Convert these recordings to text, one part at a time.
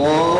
الله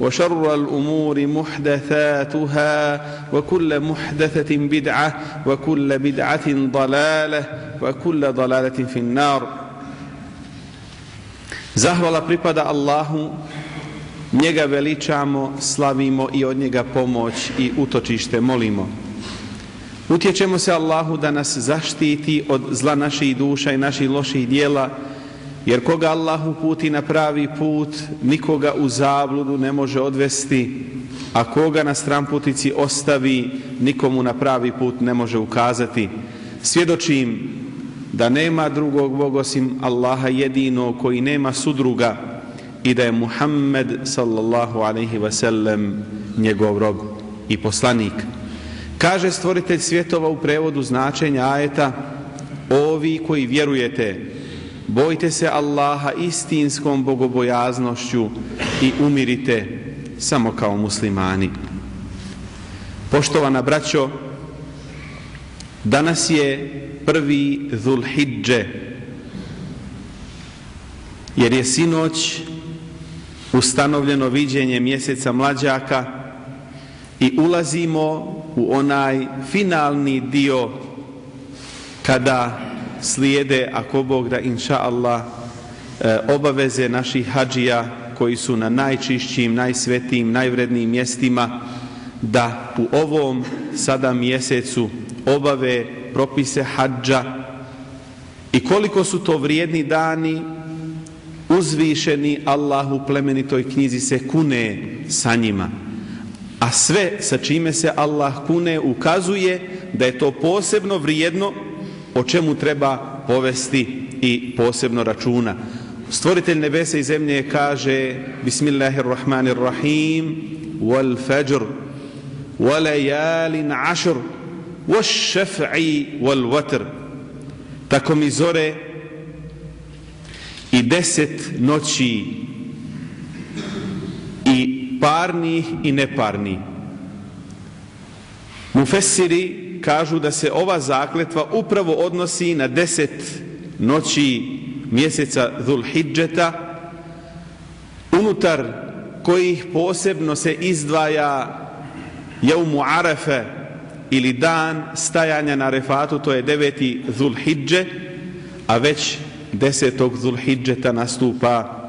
وشر الامور محدثاتها وكل محدثه بدعه وكل بدعه ضلاله وكل ضلاله في النار Zahvala pripada Allahu, njega veličamo, slavimo i od njega pomoć i utočište molimo. Utječemo se Allahu da nas zaštiti od zla naših duša i naših loših dijela, jer koga Allah uputi na pravi put, nikoga u zabludu ne može odvesti, a koga na stramputici ostavi, nikomu na pravi put ne može ukazati. Svjedočim da nema drugog Boga osim Allaha jedino koji nema sudruga i da je Muhammed sallallahu alaihi ve sellem njegov rob i poslanik. Kaže stvoritelj svjetova u prevodu značenja ajeta Ovi koji vjerujete, bojte se Allaha istinskom bogobojaznošću i umirite samo kao muslimani. Poštovana braćo, danas je prvi Zulhidže, jer je sinoć ustanovljeno viđenje mjeseca mlađaka i ulazimo u onaj finalni dio kada slijede, ako Bog da inša Allah, eh, obaveze naših hađija koji su na najčišćim, najsvetijim, najvrednijim mjestima, da u ovom sada mjesecu obave propise hađa i koliko su to vrijedni dani uzvišeni Allah u plemenitoj knjizi se kune sa njima. A sve sa čime se Allah kune ukazuje da je to posebno vrijedno o čemu treba povesti i posebno računa. Stvoritelj nebesa i zemlje kaže Bismillahirrahmanirrahim wal fajr wal layalin ashr wash shaf'i wal watr tako mi zore i deset noći i parnih i neparnih Mufessiri kažu da se ova zakletva upravo odnosi na deset noći mjeseca Dhul-Hidžeta, unutar kojih posebno se izdvaja Jaumu Arafe ili dan stajanja na refatu, to je deveti Dhul-Hidže, a već desetog Dhul-Hidžeta nastupa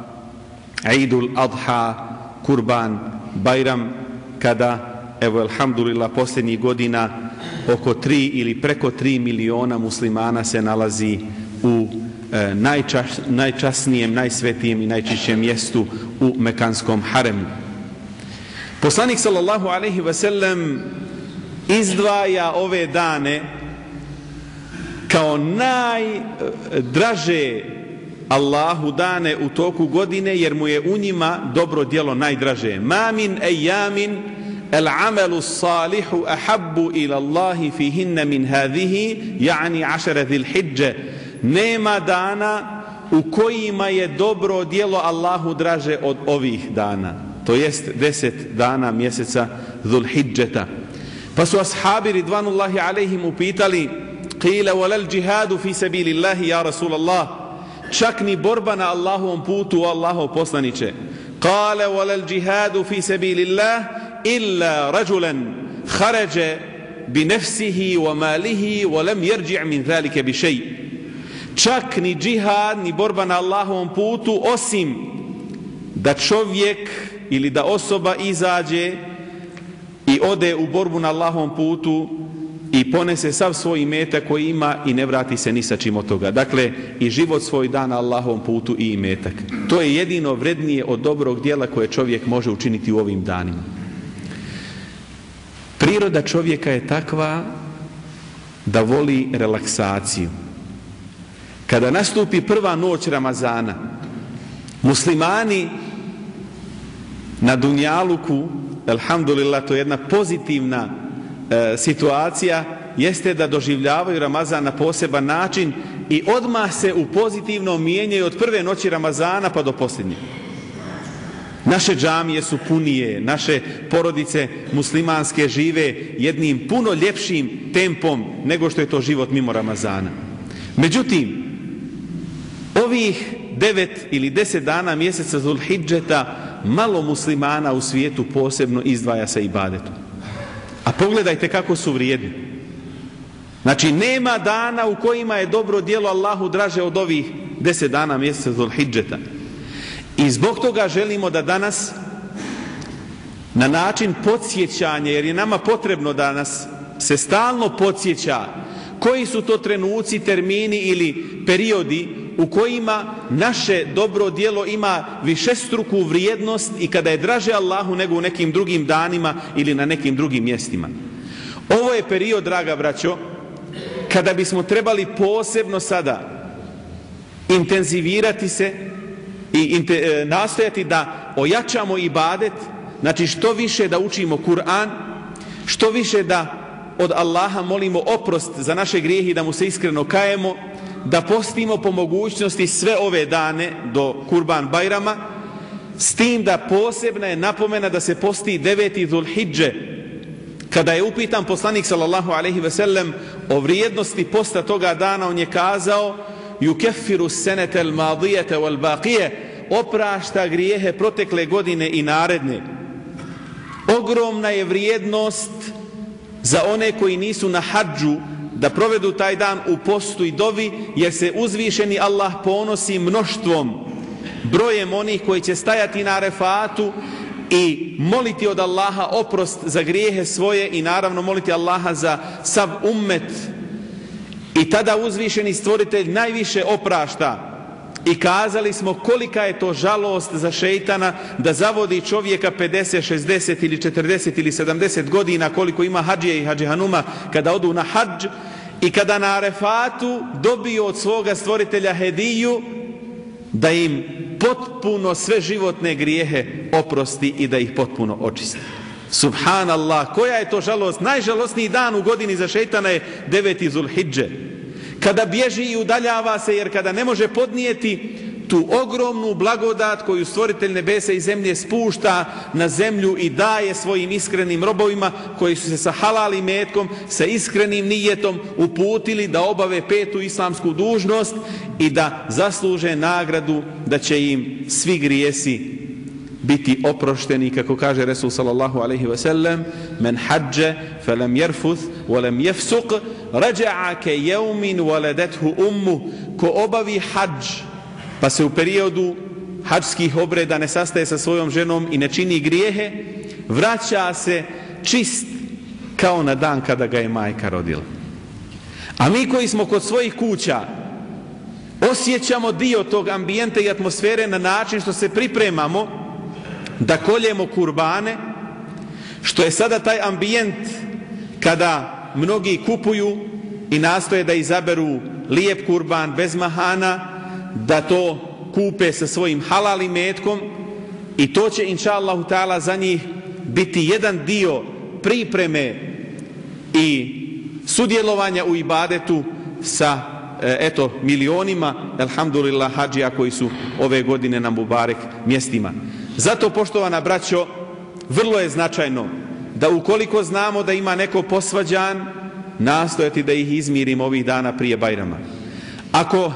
Eidul Adha, Kurban, Bajram, kada evo alhamdulillah posljednjih godina oko 3 ili preko 3 miliona muslimana se nalazi u e, najčas, najčasnijem, najsvetijem i najčišćem mjestu u Mekanskom haremu. Poslanik sallallahu alaihi ve sellem izdvaja ove dane kao najdraže Allahu dane u toku godine jer mu je u njima dobro djelo najdraže. Mamin ejamin el amelu salihu ahabbu ila Allahi fihinna min hadhihi yani ašara dhil hijđe nema dana u kojima je dobro djelo Allahu draže od ovih dana to jest deset dana mjeseca dhul hijđeta pa su ashabi ridvanullahi alaihim upitali qila walal džihadu fi sabilillahi ja Rasulallah čak ni borba na Allahovom putu Allahov poslaniće قال ولا illa rajulan kharaja bi nafsihi wa malihi wa lam yarji' min zalika bi shay čak ni džihad ni borba na Allahovom putu osim da čovjek ili da osoba izađe i ode u borbu na Allahovom putu i ponese sav svoj imetak koji ima i ne vrati se ni sa čim od toga. Dakle, i život svoj dan Allahovom putu i imetak. To je jedino vrednije od dobrog dijela koje čovjek može učiniti u ovim danima. Priroda čovjeka je takva da voli relaksaciju. Kada nastupi prva noć Ramazana, muslimani na Dunjaluku, alhamdulillah, to je jedna pozitivna e, situacija, jeste da doživljavaju Ramazan na poseban način i odmah se u pozitivno mijenjaju od prve noći Ramazana pa do posljednje. Naše džamije su punije, naše porodice muslimanske žive jednim puno ljepšim tempom nego što je to život mimo Ramazana. Međutim, ovih devet ili deset dana mjeseca Zulhidžeta malo muslimana u svijetu posebno izdvaja sa ibadetom. A pogledajte kako su vrijedni. Znači, nema dana u kojima je dobro dijelo Allahu draže od ovih deset dana mjeseca Zulhidžeta. I zbog toga želimo da danas na način podsjećanja, jer je nama potrebno da nas se stalno podsjeća koji su to trenuci, termini ili periodi u kojima naše dobro dijelo ima višestruku vrijednost i kada je draže Allahu nego u nekim drugim danima ili na nekim drugim mjestima. Ovo je period, draga braćo, kada bismo trebali posebno sada intenzivirati se i inte, e, nastojati da ojačamo ibadet, znači što više da učimo Kur'an, što više da od Allaha molimo oprost za naše grijehe da mu se iskreno kajemo, da postimo po mogućnosti sve ove dane do Kurban Bajrama, s tim da posebna je napomena da se posti deveti Dhul Hidže, kada je upitan poslanik sallallahu alaihi ve sellem o vrijednosti posta toga dana, on je kazao yukeffiru senete al madijete wal baqije oprašta grijehe protekle godine i naredne. Ogromna je vrijednost za one koji nisu na hađu da provedu taj dan u postu i dovi, jer se uzvišeni Allah ponosi mnoštvom, brojem onih koji će stajati na refatu i moliti od Allaha oprost za grijehe svoje i naravno moliti Allaha za sav ummet i tada uzvišeni stvoritelj najviše oprašta i kazali smo kolika je to žalost za šeitana da zavodi čovjeka 50, 60 ili 40 ili 70 godina koliko ima hađije i hađihanuma kada odu na hađ i kada na arefatu dobiju od svoga stvoritelja hediju da im potpuno sve životne grijehe oprosti i da ih potpuno očisti. Subhanallah, koja je to žalost? Najžalostniji dan u godini za šeitana je 9. Zulhidže. Kada bježi i udaljava se, jer kada ne može podnijeti tu ogromnu blagodat koju stvoritelj nebesa i zemlje spušta na zemlju i daje svojim iskrenim robovima koji su se sa halali metkom, sa iskrenim nijetom uputili da obave petu islamsku dužnost i da zasluže nagradu da će im svi grijesi biti oprošteni kako kaže Resul sallallahu alejhi ve sellem men hajja falam yarfuth wa lam yafsuq raja'a ka yawmin waladathu ummu ko obavi hadž pa se u periodu hadžskih obreda ne sastaje sa svojom ženom i ne čini grijehe vraća se čist kao na dan kada ga je majka rodila. A mi koji smo kod svojih kuća osjećamo dio tog ambijenta i atmosfere na način što se pripremamo da koljemo kurbane, što je sada taj ambijent kada mnogi kupuju i nastoje da izaberu lijep kurban bez mahana, da to kupe sa svojim halalim metkom i to će inša Allahu ta'ala za njih biti jedan dio pripreme i sudjelovanja u ibadetu sa e, eto milionima alhamdulillah hađija koji su ove godine na Mubarek mjestima. Zato, poštovana braćo, vrlo je značajno da ukoliko znamo da ima neko posvađan, nastojati da ih izmirimo ovih dana prije Bajrama. Ako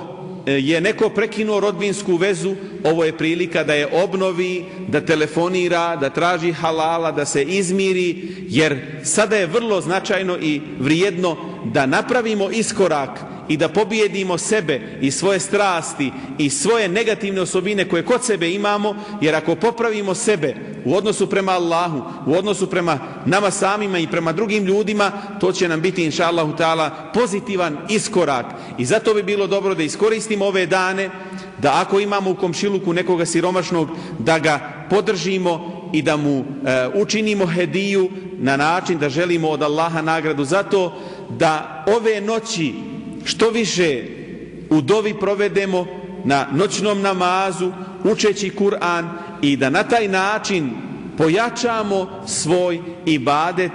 e, je neko prekinuo rodbinsku vezu, ovo je prilika da je obnovi, da telefonira, da traži halala, da se izmiri, jer sada je vrlo značajno i vrijedno da napravimo iskorak i da pobijedimo sebe i svoje strasti i svoje negativne osobine koje kod sebe imamo, jer ako popravimo sebe u odnosu prema Allahu, u odnosu prema nama samima i prema drugim ljudima, to će nam biti, inša Allahu ta'ala, pozitivan iskorak. I zato bi bilo dobro da iskoristimo ove dane, da ako imamo u komšiluku nekoga siromašnog, da ga podržimo i da mu e, učinimo hediju na način da želimo od Allaha nagradu zato da ove noći što više u dovi provedemo na noćnom namazu, učeći Kur'an i da na taj način pojačamo svoj ibadet,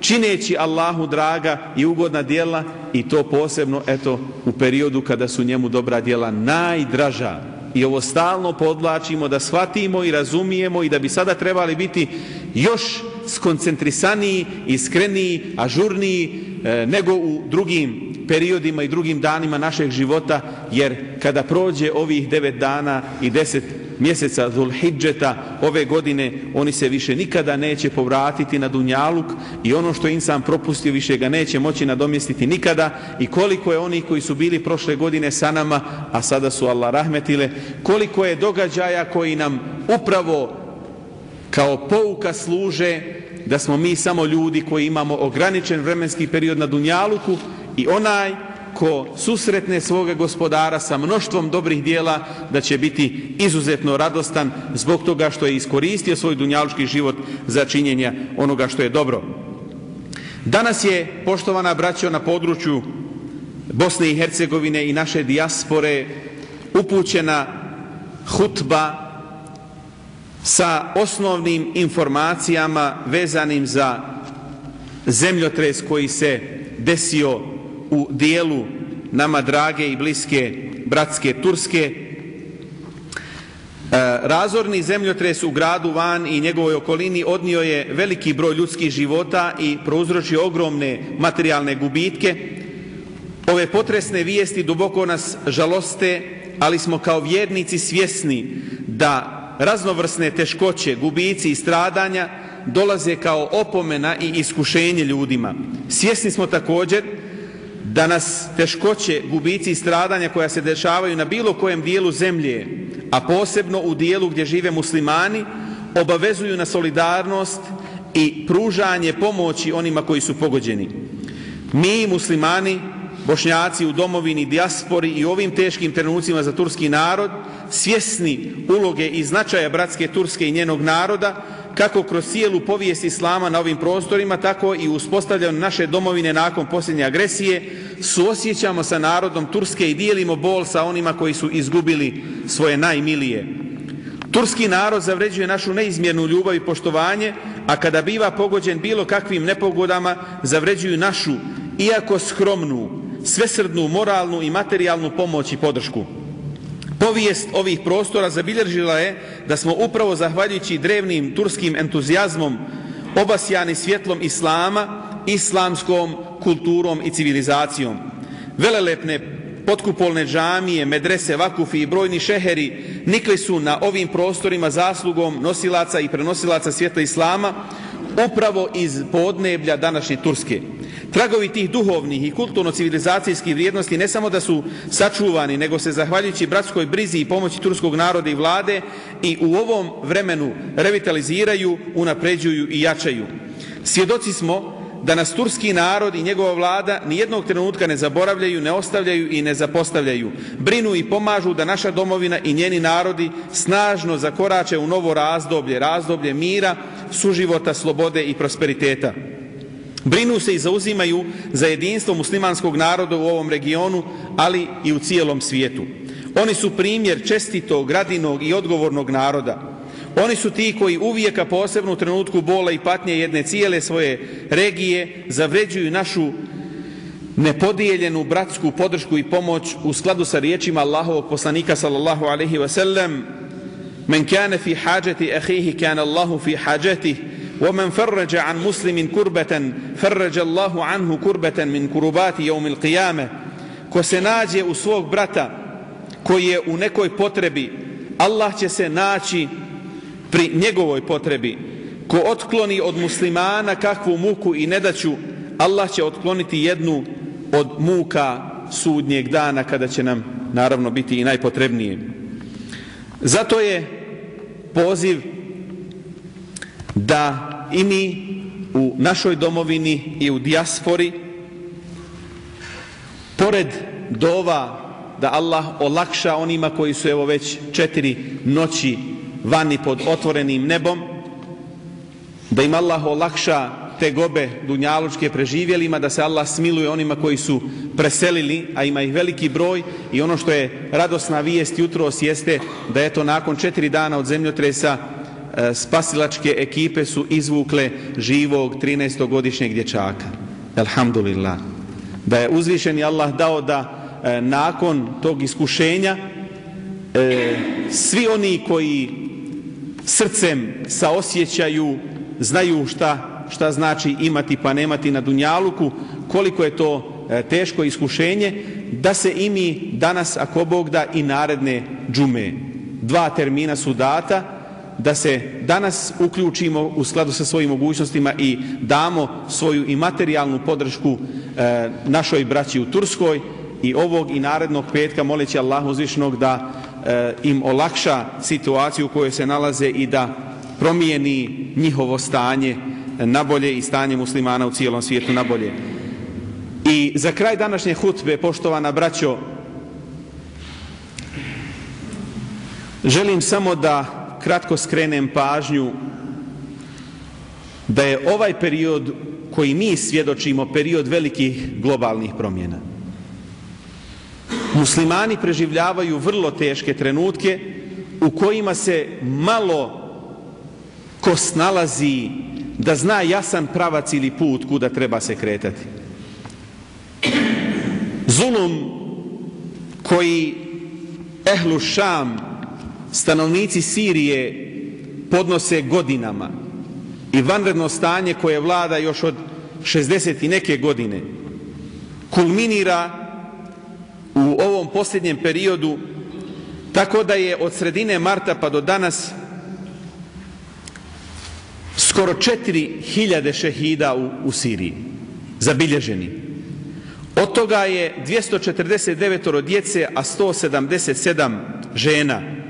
čineći Allahu draga i ugodna dijela i to posebno eto u periodu kada su njemu dobra dijela najdraža. I ovo stalno podlačimo da shvatimo i razumijemo i da bi sada trebali biti još skoncentrisaniji, iskreniji, ažurniji e, nego u drugim periodima i drugim danima našeg života, jer kada prođe ovih devet dana i deset mjeseca Zulhidžeta ove godine, oni se više nikada neće povratiti na Dunjaluk i ono što insan propustio više ga neće moći nadomjestiti nikada. I koliko je oni koji su bili prošle godine sa nama, a sada su Allah rahmetile, koliko je događaja koji nam upravo kao pouka služe da smo mi samo ljudi koji imamo ograničen vremenski period na Dunjaluku i onaj ko susretne svoga gospodara sa mnoštvom dobrih dijela da će biti izuzetno radostan zbog toga što je iskoristio svoj dunjalučki život za činjenje onoga što je dobro. Danas je, poštovana braćo, na području Bosne i Hercegovine i naše dijaspore upućena hutba sa osnovnim informacijama vezanim za zemljotres koji se desio u dijelu nama drage i bliske bratske Turske. E, razorni zemljotres u gradu Van i njegovoj okolini odnio je veliki broj ljudskih života i prouzročio ogromne materijalne gubitke. Ove potresne vijesti duboko nas žaloste, ali smo kao vjernici svjesni da raznovrsne teškoće, gubici i stradanja dolaze kao opomena i iskušenje ljudima. Svjesni smo također da nas teškoće, gubici i stradanja koja se dešavaju na bilo kojem dijelu zemlje, a posebno u dijelu gdje žive muslimani, obavezuju na solidarnost i pružanje pomoći onima koji su pogođeni. Mi, muslimani, bošnjaci u domovini, dijaspori i ovim teškim trenucima za turski narod, svjesni uloge i značaja bratske Turske i njenog naroda, kako kroz cijelu povijest Islama na ovim prostorima, tako i uspostavljaju naše domovine nakon posljednje agresije, suosjećamo sa narodom Turske i dijelimo bol sa onima koji su izgubili svoje najmilije. Turski narod zavređuje našu neizmjernu ljubav i poštovanje, a kada biva pogođen bilo kakvim nepogodama, zavređuju našu, iako skromnu, svesrdnu, moralnu i materijalnu pomoć i podršku. Povijest ovih prostora zabilježila je da smo upravo zahvaljujući drevnim turskim entuzijazmom obasjani svjetlom islama, islamskom kulturom i civilizacijom. Velelepne potkupolne džamije, medrese, vakufi i brojni šeheri nikli su na ovim prostorima zaslugom nosilaca i prenosilaca svjetla islama upravo iz podneblja današnje Turske. Tragovi tih duhovnih i kulturno-civilizacijskih vrijednosti ne samo da su sačuvani, nego se zahvaljujući bratskoj brizi i pomoći turskog naroda i vlade i u ovom vremenu revitaliziraju, unapređuju i jačaju. Svjedoci smo da nas turski narod i njegova vlada ni jednog trenutka ne zaboravljaju, ne ostavljaju i ne zapostavljaju. Brinu i pomažu da naša domovina i njeni narodi snažno zakorače u novo razdoblje, razdoblje mira, suživota, slobode i prosperiteta. Brinu se i zauzimaju za jedinstvo muslimanskog naroda u ovom regionu, ali i u cijelom svijetu. Oni su primjer čestitog, gradinog i odgovornog naroda. Oni su ti koji uvijek, a posebno u trenutku bola i patnje jedne cijele svoje regije, zavređuju našu nepodijeljenu bratsku podršku i pomoć u skladu sa riječima Allahovog poslanika sallallahu alaihi wa sallam Men kane fi hađeti ahihi kane Allahu fi hađetih ومن فرج عن مسلم كربة فرج الله عنه كربة من كربات يوم القيامة ko se nađe u svog brata koji je u nekoj potrebi Allah će se naći pri njegovoj potrebi ko otkloni od muslimana kakvu muku i nedaću Allah će otkloniti jednu od muka sudnjeg dana kada će nam naravno biti i najpotrebnije zato je poziv da i mi u našoj domovini i u dijaspori pored dova da Allah olakša onima koji su evo već četiri noći vani pod otvorenim nebom da im Allah olakša te gobe dunjalučke preživjelima da se Allah smiluje onima koji su preselili a ima ih veliki broj. I ono što je radosna vijest jutros jeste da je to nakon četiri dana od zemljotresa E, spasilačke ekipe su izvukle živog 13-godišnjeg dječaka. Alhamdulillah. Da je uzvišeni Allah dao da e, nakon tog iskušenja e, svi oni koji srcem saosjećaju, znaju šta, šta znači imati pa nemati na Dunjaluku, koliko je to e, teško iskušenje, da se imi danas, ako Bog da, i naredne džume. Dva termina su data, da se danas uključimo u skladu sa svojim mogućnostima i damo svoju i materijalnu podršku e, našoj braći u Turskoj i ovog i narednog petka moleći Allahu uzvišnog da e, im olakša situaciju u kojoj se nalaze i da promijeni njihovo stanje na bolje i stanje muslimana u cijelom svijetu na bolje. I za kraj današnje hutbe, poštovana braćo, želim samo da kratko skrenem pažnju da je ovaj period koji mi svjedočimo period velikih globalnih promjena. Muslimani preživljavaju vrlo teške trenutke u kojima se malo ko snalazi da zna jasan pravac ili put kuda treba se kretati. Zulum koji ehlu šam stanovnici Sirije podnose godinama i vanredno stanje koje vlada još od 60 i neke godine kulminira u ovom posljednjem periodu tako da je od sredine marta pa do danas skoro 4000 šehida u, u Siriji zabilježeni. Od toga je 249 djece, a 177 žena.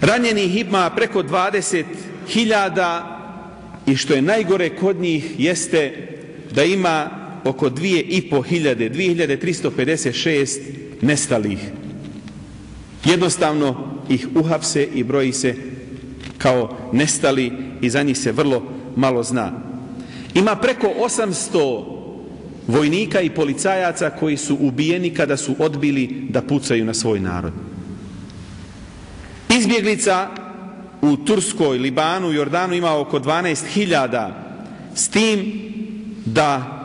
Ranjenih ima preko 20.000 i što je najgore kod njih jeste da ima oko 2.500, 2.356 nestalih. Jednostavno ih uhapse i broji se kao nestali i za njih se vrlo malo zna. Ima preko 800 vojnika i policajaca koji su ubijeni kada su odbili da pucaju na svoj narod izbjeglica u Turskoj, Libanu, Jordanu ima oko 12.000 s tim da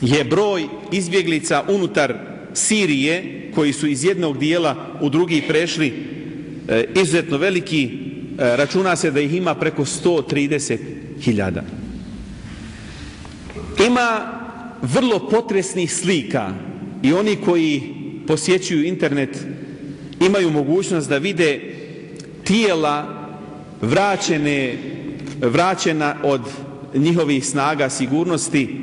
je broj izbjeglica unutar Sirije, koji su iz jednog dijela u drugi prešli, e, izuzetno veliki, e, računa se da ih ima preko 130.000. Ima vrlo potresnih slika i oni koji posjećuju internet imaju mogućnost da vide tijela vraćene, vraćena od njihovih snaga sigurnosti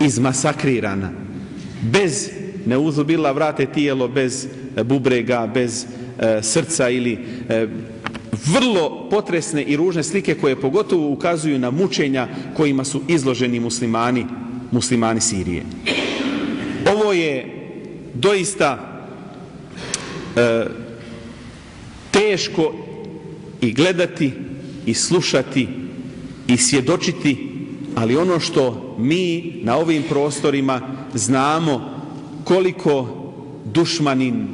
izmasakrirana. Bez neuzubila vrate tijelo bez bubrega, bez e, srca ili e, vrlo potresne i ružne slike koje pogotovo ukazuju na mučenja kojima su izloženi muslimani, muslimani Sirije. Ovo je doista e, teško i gledati i slušati i svjedočiti, ali ono što mi na ovim prostorima znamo koliko dušmanin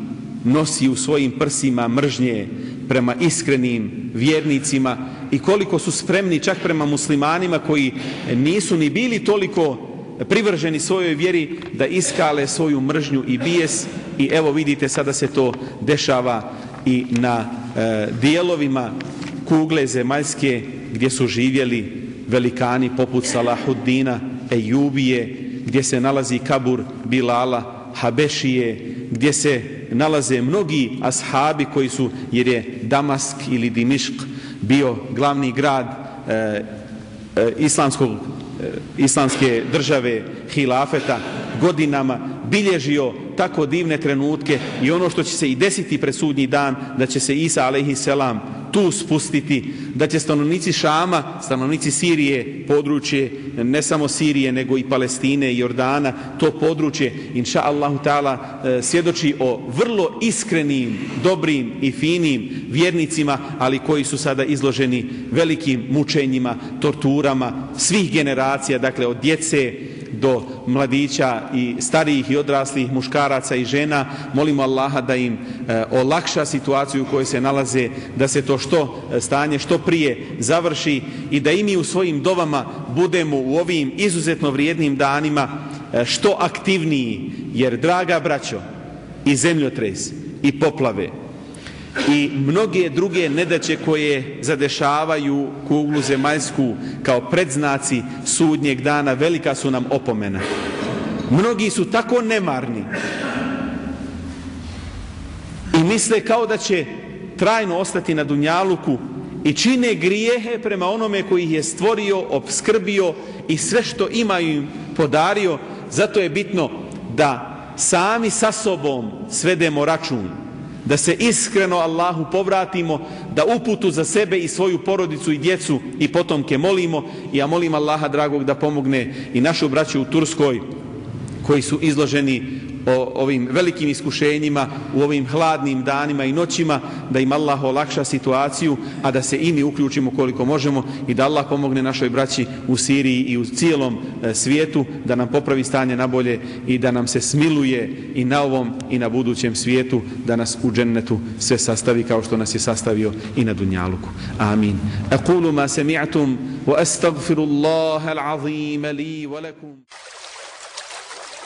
nosi u svojim prsima mržnje prema iskrenim vjernicima i koliko su spremni čak prema muslimanima koji nisu ni bili toliko privrženi svojoj vjeri da iskale svoju mržnju i bijes i evo vidite sada se to dešava i na e, dijelovima kugle zemaljske gdje su živjeli velikani poput Salahuddina, Ejubije, gdje se nalazi kabur Bilala, Habešije, gdje se nalaze mnogi ashabi koji su, jer je Damask ili Dimišk bio glavni grad e, e, islamskog, E, islamske države Hilafeta godinama, bilježio tako divne trenutke i ono što će se i desiti presudnji dan, da će se Isa alaihisselam tu spustiti, da će stanovnici Šama, stanovnici Sirije, područje ne samo Sirije, nego i Palestine i Jordana, to područje, inša Allahu ta'ala, e, svjedoči o vrlo iskrenim, dobrim i finim vjernicima, ali koji su sada izloženi velikim mučenjima, torturama svih generacija, dakle od djece, do mladića i starijih i odraslih muškaraca i žena. Molimo Allaha da im e, olakša situaciju u kojoj se nalaze, da se to što eh, stanje što prije završi i da i mi u svojim dovama budemo u ovim izuzetno vrijednim danima e, što aktivniji, jer draga braćo i zemljotres i poplave i mnoge druge nedaće koje zadešavaju kuglu zemaljsku kao predznaci sudnjeg dana, velika su nam opomena. Mnogi su tako nemarni i misle kao da će trajno ostati na Dunjaluku i čine grijehe prema onome koji ih je stvorio, obskrbio i sve što imaju im podario. Zato je bitno da sami sa sobom svedemo račun da se iskreno Allahu povratimo, da uputu za sebe i svoju porodicu i djecu i potomke molimo. I ja molim Allaha dragog da pomogne i našu braću u Turskoj koji su izloženi o ovim velikim iskušenjima u ovim hladnim danima i noćima, da im Allah olakša situaciju, a da se i mi uključimo koliko možemo i da Allah pomogne našoj braći u Siriji i u cijelom e, svijetu, da nam popravi stanje na bolje i da nam se smiluje i na ovom i na budućem svijetu, da nas u džennetu sve sastavi kao što nas je sastavio i na Dunjaluku. Amin. Aqulu ma sami'atum wa astagfirullaha al-azim li wa lakum.